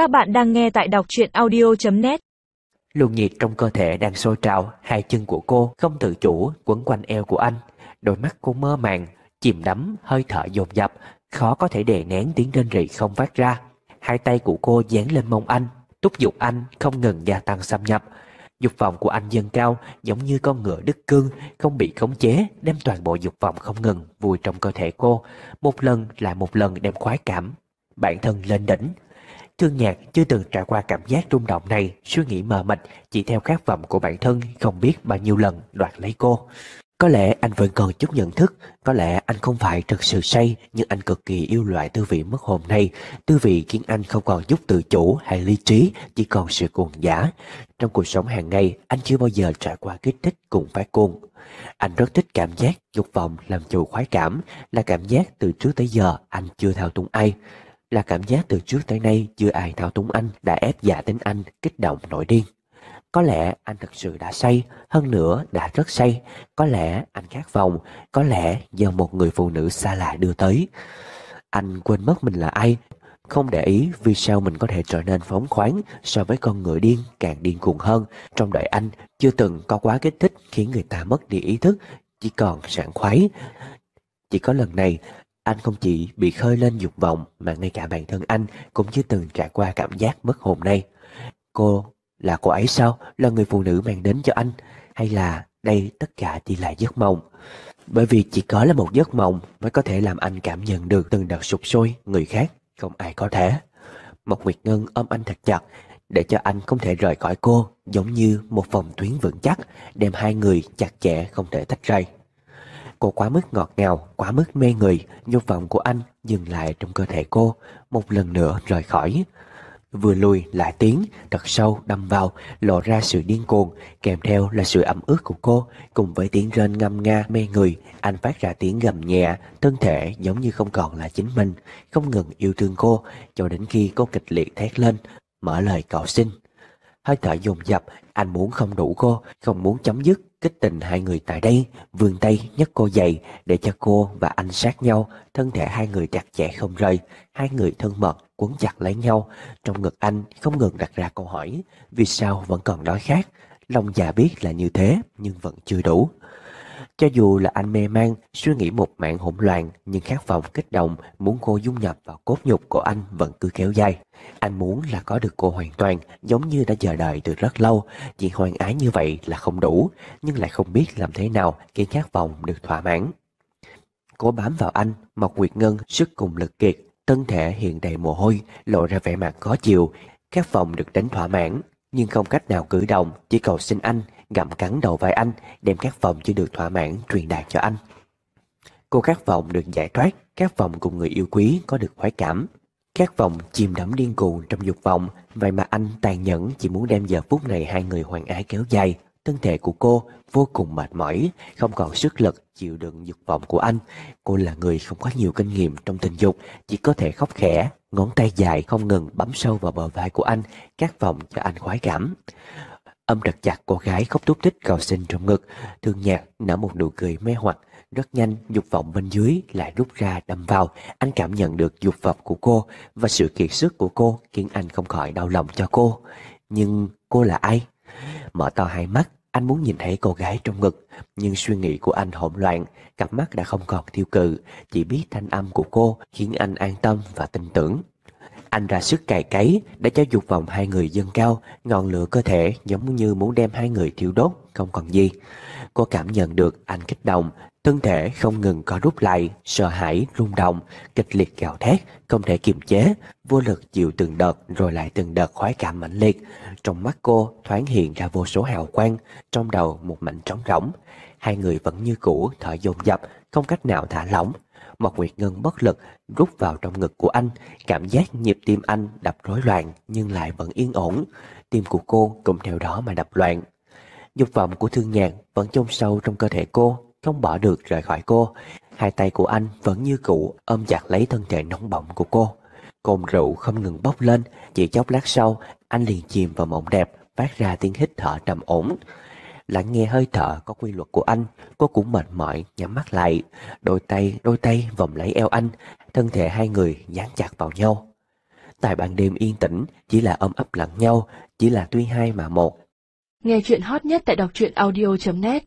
Các bạn đang nghe tại đọc truyện audio.net Luồng nhiệt trong cơ thể đang sôi trào, hai chân của cô không tự chủ quấn quanh eo của anh. Đôi mắt cô mơ màng, chìm đắm, hơi thở dồn dập, khó có thể đè nén tiếng rên rỉ không phát ra. Hai tay của cô dán lên mông anh, túc dục anh không ngừng gia tăng xâm nhập. Dục vọng của anh dâng cao giống như con ngựa đứt cương, không bị khống chế, đem toàn bộ dục vọng không ngừng vùi trong cơ thể cô. Một lần lại một lần đem khoái cảm. Bản thân lên đỉnh, Thương nhạc chưa từng trải qua cảm giác rung động này, suy nghĩ mờ mịt, chỉ theo khát vọng của bản thân, không biết bao nhiêu lần đoạt lấy cô. Có lẽ anh vẫn còn chút nhận thức, có lẽ anh không phải thực sự say, nhưng anh cực kỳ yêu loại tư vị mất hồn này, tư vị khiến anh không còn giúp tự chủ hay lý trí, chỉ còn sự cuồng giả. Trong cuộc sống hàng ngày, anh chưa bao giờ trải qua kích thích cùng phát cuồng. Anh rất thích cảm giác dục vọng làm chủ khoái cảm, là cảm giác từ trước tới giờ anh chưa thao túng ai là cảm giác từ trước tới nay chưa ai thao túng anh đã ép giả tính anh kích động nổi điên. Có lẽ anh thật sự đã say, hơn nữa đã rất say, có lẽ anh khát vọng, có lẽ do một người phụ nữ xa lạ đưa tới. Anh quên mất mình là ai, không để ý vì sao mình có thể trở nên phóng khoáng so với con người điên càng điên cuồng hơn. Trong đời anh chưa từng có quá kích thích khiến người ta mất đi ý thức, chỉ còn sảng khoái. Chỉ có lần này anh không chỉ bị khơi lên dục vọng mà ngay cả bản thân anh cũng chưa từng trải qua cảm giác mất hồn này. Cô là cô ấy sao? Là người phụ nữ mang đến cho anh? Hay là đây tất cả chỉ là giấc mộng? Bởi vì chỉ có là một giấc mộng mới có thể làm anh cảm nhận được từng đợt sụp sôi, người khác không ai có thể. Một Nguyệt Ngân ôm anh thật chặt để cho anh không thể rời khỏi cô giống như một vòng tuyến vững chắc đem hai người chặt chẽ không thể tách rời. Cô quá mức ngọt ngào, quá mức mê người, dục vọng của anh dừng lại trong cơ thể cô, một lần nữa rời khỏi. Vừa lùi lại tiếng, thật sâu đâm vào, lộ ra sự điên cuồng, kèm theo là sự ẩm ướt của cô, cùng với tiếng rên ngâm nga mê người, anh phát ra tiếng gầm nhẹ, thân thể giống như không còn là chính mình, không ngừng yêu thương cô, cho đến khi cô kịch liệt thét lên, mở lời cầu xin. Hơi thở dồn dập, anh muốn không đủ cô, không muốn chấm dứt, Kích tình hai người tại đây, vươn tay nhấc cô dậy để cho cô và anh sát nhau, thân thể hai người chặt chẽ không rời, hai người thân mật quấn chặt lấy nhau. Trong ngực anh không ngừng đặt ra câu hỏi, vì sao vẫn còn đói khát? Lòng già biết là như thế, nhưng vẫn chưa đủ. Cho dù là anh mê man, suy nghĩ một mạng hỗn loạn, nhưng khát vọng kích động, muốn cô dung nhập vào cốt nhục của anh vẫn cứ kéo dài. Anh muốn là có được cô hoàn toàn, giống như đã chờ đợi từ rất lâu, chỉ hoàn ái như vậy là không đủ, nhưng lại không biết làm thế nào khiến khát vọng được thỏa mãn. cô bám vào anh, Mộc Nguyệt Ngân sức cùng lực kiệt, thân thể hiện đầy mồ hôi, lộ ra vẻ mặt khó chịu, khát vọng được đánh thỏa mãn, nhưng không cách nào cử động, chỉ cầu xin anh gặm cắn đầu vai anh, đem các vọng chưa được thỏa mãn truyền đạt cho anh. Cô khát vọng được giải thoát, khát vọng cùng người yêu quý có được khoái cảm. Khát vọng chìm đắm điên cuồng trong dục vọng, vậy mà anh tàn nhẫn chỉ muốn đem giờ phút này hai người hoàng ái kéo dài. Thân thể của cô vô cùng mệt mỏi, không còn sức lực chịu đựng dục vọng của anh. Cô là người không có nhiều kinh nghiệm trong tình dục, chỉ có thể khóc khẽ, ngón tay dài không ngừng bấm sâu vào bờ vai của anh, khát vọng cho anh khoái cảm. Âm đặt chặt cô gái khóc thúc thích cầu xin trong ngực, thương nhạc nở một nụ cười mê hoặc. Rất nhanh, dục vọng bên dưới lại rút ra đâm vào. Anh cảm nhận được dục vọng của cô và sự kiệt sức của cô khiến anh không khỏi đau lòng cho cô. Nhưng cô là ai? Mở to hai mắt, anh muốn nhìn thấy cô gái trong ngực, nhưng suy nghĩ của anh hỗn loạn, cặp mắt đã không còn tiêu cự, chỉ biết thanh âm của cô khiến anh an tâm và tin tưởng. Anh ra sức cài cấy để cho dục vọng hai người dâng cao, ngọn lửa cơ thể giống như muốn đem hai người thiêu đốt, không còn gì. Cô cảm nhận được anh kích động, thân thể không ngừng có rút lại, sợ hãi, rung động, kịch liệt gào thét, không thể kiềm chế, vô lực chịu từng đợt rồi lại từng đợt khoái cảm mãnh liệt. Trong mắt cô thoáng hiện ra vô số hào quang, trong đầu một mảnh trống rỗng. Hai người vẫn như cũ thở dồn dập, không cách nào thả lỏng. Mộc Nguyệt Ngân bất lực rút vào trong ngực của anh, cảm giác nhịp tim anh đập rối loạn nhưng lại vẫn yên ổn. Tim của cô cũng theo đó mà đập loạn. Dục vọng của thương nhàn vẫn chôn sâu trong cơ thể cô, không bỏ được rời khỏi cô. Hai tay của anh vẫn như cũ ôm chặt lấy thân thể nóng bỏng của cô. Cồn rượu không ngừng bốc lên, chỉ chốc lát sau, anh liền chìm vào mộng đẹp, phát ra tiếng hít thở trầm ổn. Lắng nghe hơi thở có quy luật của anh, cô cũng mệt mỏi, nhắm mắt lại. Đôi tay, đôi tay vòng lấy eo anh, thân thể hai người dán chặt vào nhau. tại ban đêm yên tĩnh, chỉ là ôm ấp lẫn nhau, chỉ là tuy hai mà một. Nghe chuyện hot nhất tại đọc truyện audio.net